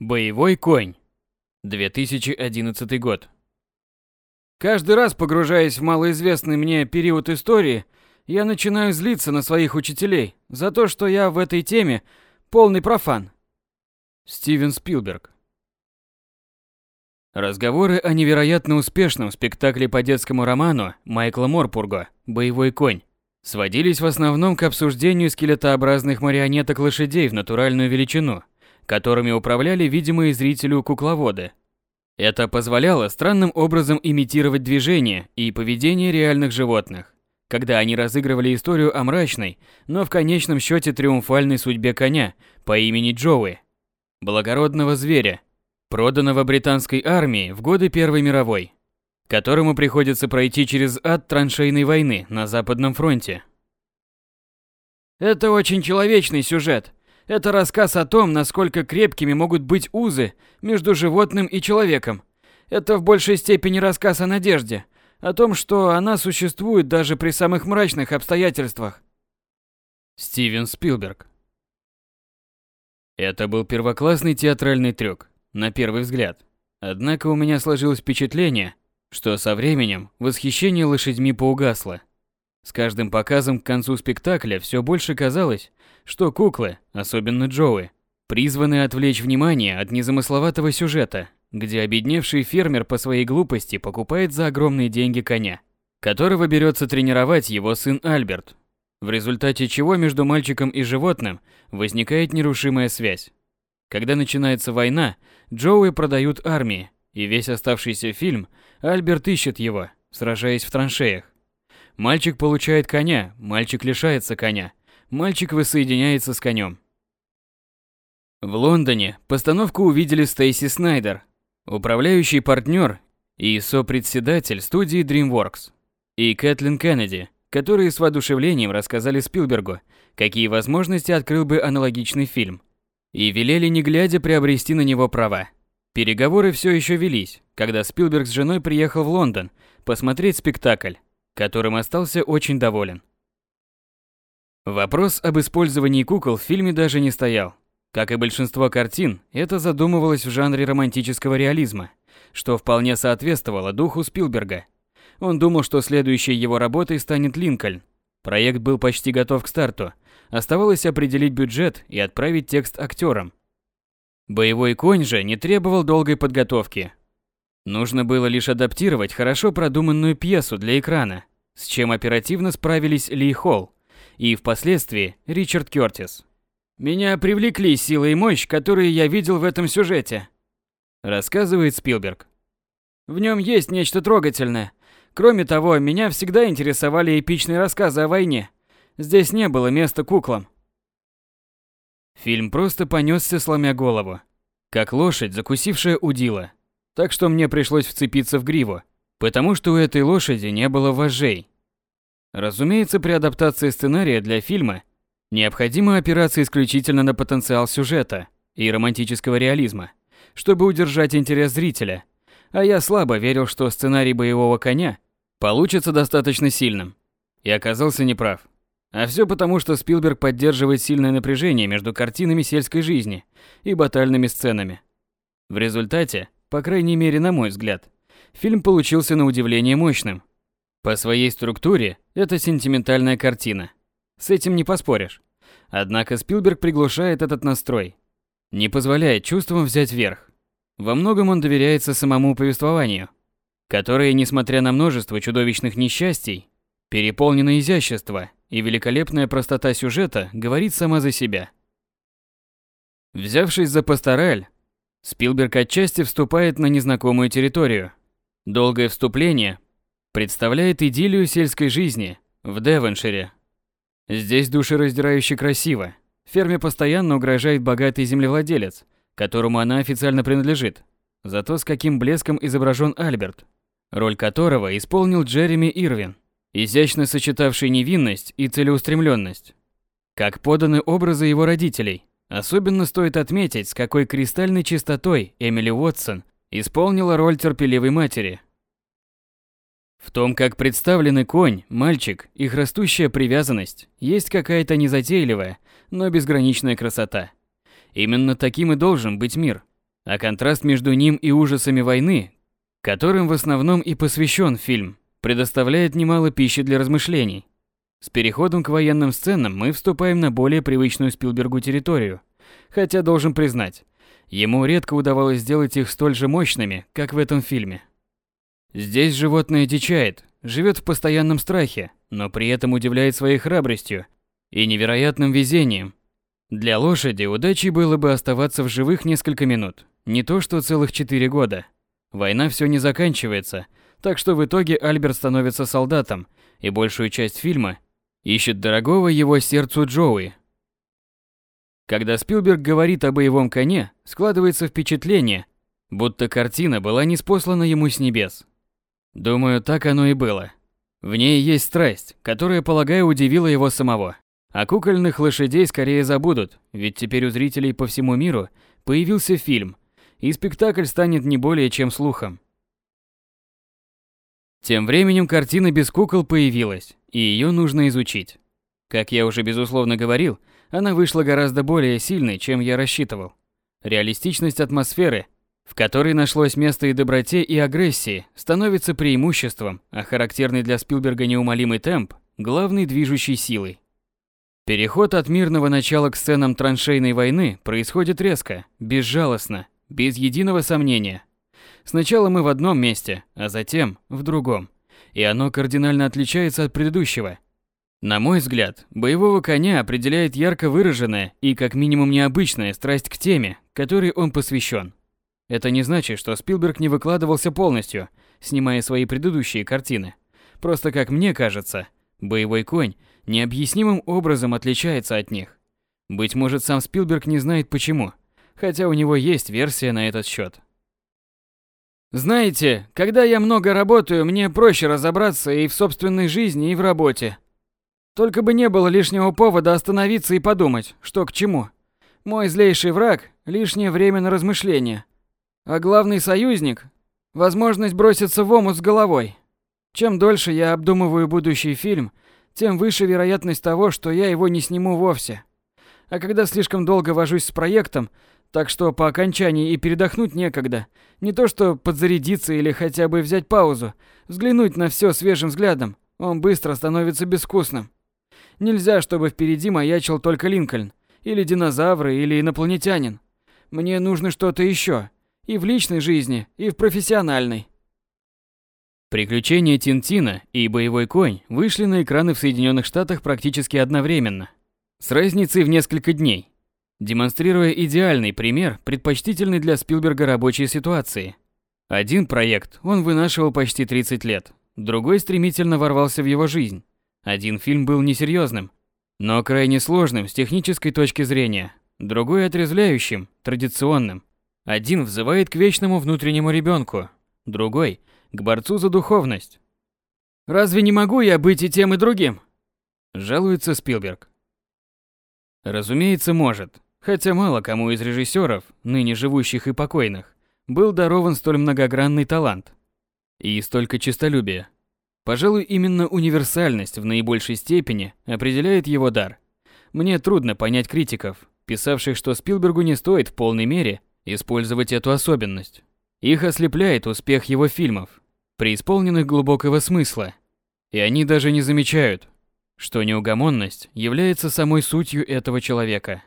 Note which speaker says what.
Speaker 1: Боевой конь. 2011 год. Каждый раз, погружаясь в малоизвестный мне период истории, я начинаю злиться на своих учителей за то, что я в этой теме полный профан. Стивен Спилберг. Разговоры о невероятно успешном спектакле по детскому роману Майкла Морпурга «Боевой конь» сводились в основном к обсуждению скелетообразных марионеток лошадей в натуральную величину, которыми управляли видимые зрителю кукловоды. Это позволяло странным образом имитировать движения и поведение реальных животных, когда они разыгрывали историю о мрачной, но в конечном счете триумфальной судьбе коня по имени Джоуи, благородного зверя, проданного британской армией в годы Первой мировой которому приходится пройти через ад траншейной войны на Западном фронте. Это очень человечный сюжет. Это рассказ о том, насколько крепкими могут быть узы между животным и человеком. Это в большей степени рассказ о надежде, о том, что она существует даже при самых мрачных обстоятельствах. Стивен Спилберг Это был первоклассный театральный трюк, на первый взгляд. Однако у меня сложилось впечатление, что со временем восхищение лошадьми поугасло. С каждым показом к концу спектакля все больше казалось, что куклы, особенно Джоуи, призваны отвлечь внимание от незамысловатого сюжета, где обедневший фермер по своей глупости покупает за огромные деньги коня, которого берется тренировать его сын Альберт, в результате чего между мальчиком и животным возникает нерушимая связь. Когда начинается война, Джоуи продают армии, и весь оставшийся фильм Альберт ищет его, сражаясь в траншеях. Мальчик получает коня, мальчик лишается коня, мальчик воссоединяется с конем. В Лондоне постановку увидели Стейси Снайдер, управляющий партнер и сопредседатель студии DreamWorks, и Кэтлин Кеннеди, которые с воодушевлением рассказали Спилбергу, какие возможности открыл бы аналогичный фильм, и велели не глядя приобрести на него права. Переговоры все еще велись, когда Спилберг с женой приехал в Лондон посмотреть спектакль, которым остался очень доволен. Вопрос об использовании кукол в фильме даже не стоял. Как и большинство картин, это задумывалось в жанре романтического реализма, что вполне соответствовало духу Спилберга. Он думал, что следующей его работой станет Линкольн. Проект был почти готов к старту. Оставалось определить бюджет и отправить текст актерам, Боевой конь же не требовал долгой подготовки. Нужно было лишь адаптировать хорошо продуманную пьесу для экрана, с чем оперативно справились Ли Холл и впоследствии Ричард Кёртис. «Меня привлекли сила и мощь, которые я видел в этом сюжете», рассказывает Спилберг. В нем есть нечто трогательное. Кроме того, меня всегда интересовали эпичные рассказы о войне. Здесь не было места куклам. Фильм просто понесся, сломя голову. Как лошадь, закусившая удила. Так что мне пришлось вцепиться в гриву, потому что у этой лошади не было вожжей. Разумеется, при адаптации сценария для фильма необходимо опираться исключительно на потенциал сюжета и романтического реализма, чтобы удержать интерес зрителя. А я слабо верил, что сценарий боевого коня получится достаточно сильным. И оказался неправ. А все потому, что Спилберг поддерживает сильное напряжение между картинами сельской жизни и батальными сценами. В результате, по крайней мере на мой взгляд, фильм получился на удивление мощным. По своей структуре это сентиментальная картина. С этим не поспоришь. Однако Спилберг приглушает этот настрой, не позволяет чувствам взять верх. Во многом он доверяется самому повествованию, которое, несмотря на множество чудовищных несчастий, переполнено изящество и великолепная простота сюжета говорит сама за себя. Взявшись за пастораль, Спилберг отчасти вступает на незнакомую территорию. Долгое вступление представляет идиллию сельской жизни в Девоншире. Здесь душераздирающе красиво. Ферме постоянно угрожает богатый землевладелец, которому она официально принадлежит. Зато с каким блеском изображен Альберт, роль которого исполнил Джереми Ирвин изящно сочетавший невинность и целеустремленность. Как поданы образы его родителей. Особенно стоит отметить, с какой кристальной чистотой Эмили Уотсон исполнила роль терпеливой матери. В том, как представлены конь, мальчик, их растущая привязанность, есть какая-то незатейливая, но безграничная красота. Именно таким и должен быть мир. А контраст между ним и ужасами войны, которым в основном и посвящен фильм, предоставляет немало пищи для размышлений. С переходом к военным сценам мы вступаем на более привычную Спилбергу территорию, хотя должен признать, ему редко удавалось сделать их столь же мощными, как в этом фильме. Здесь животное дичает, живет в постоянном страхе, но при этом удивляет своей храбростью и невероятным везением. Для лошади удачей было бы оставаться в живых несколько минут, не то что целых четыре года. Война все не заканчивается, так что в итоге Альберт становится солдатом, и большую часть фильма ищет дорогого его сердцу Джоуи. Когда Спилберг говорит о боевом коне, складывается впечатление, будто картина была неспослана ему с небес. Думаю, так оно и было. В ней есть страсть, которая, полагаю, удивила его самого. А кукольных лошадей скорее забудут, ведь теперь у зрителей по всему миру появился фильм, и спектакль станет не более чем слухом. Тем временем картина без кукол появилась, и ее нужно изучить. Как я уже безусловно говорил, она вышла гораздо более сильной, чем я рассчитывал. Реалистичность атмосферы, в которой нашлось место и доброте, и агрессии, становится преимуществом, а характерный для Спилберга неумолимый темп – главной движущей силой. Переход от мирного начала к сценам траншейной войны происходит резко, безжалостно, без единого сомнения – Сначала мы в одном месте, а затем в другом. И оно кардинально отличается от предыдущего. На мой взгляд, боевого коня определяет ярко выраженная и как минимум необычная страсть к теме, которой он посвящен. Это не значит, что Спилберг не выкладывался полностью, снимая свои предыдущие картины. Просто, как мне кажется, боевой конь необъяснимым образом отличается от них. Быть может, сам Спилберг не знает почему, хотя у него есть версия на этот счет. Знаете, когда я много работаю, мне проще разобраться и в собственной жизни, и в работе. Только бы не было лишнего повода остановиться и подумать, что к чему. Мой злейший враг – лишнее время на размышления. А главный союзник – возможность броситься в омут с головой. Чем дольше я обдумываю будущий фильм, тем выше вероятность того, что я его не сниму вовсе. А когда слишком долго вожусь с проектом, так что по окончании и передохнуть некогда. Не то что подзарядиться или хотя бы взять паузу, взглянуть на все свежим взглядом. Он быстро становится безвкусным. Нельзя, чтобы впереди маячил только Линкольн, или динозавры, или инопланетянин. Мне нужно что-то еще. И в личной жизни, и в профессиональной. Приключения Тинтина и Боевой конь вышли на экраны в Соединенных Штатах практически одновременно. С разницей в несколько дней демонстрируя идеальный пример предпочтительной для Спилберга рабочей ситуации. Один проект он вынашивал почти 30 лет, другой стремительно ворвался в его жизнь. Один фильм был несерьезным, но крайне сложным с технической точки зрения, другой отрезвляющим, традиционным. Один взывает к вечному внутреннему ребенку, другой – к борцу за духовность. «Разве не могу я быть и тем, и другим?» – жалуется Спилберг. Разумеется, может. Хотя мало кому из режиссеров, ныне живущих и покойных, был дарован столь многогранный талант и столько честолюбия. Пожалуй, именно универсальность в наибольшей степени определяет его дар. Мне трудно понять критиков, писавших, что Спилбергу не стоит в полной мере использовать эту особенность. Их ослепляет успех его фильмов, преисполненных глубокого смысла, и они даже не замечают, что неугомонность является самой сутью этого человека.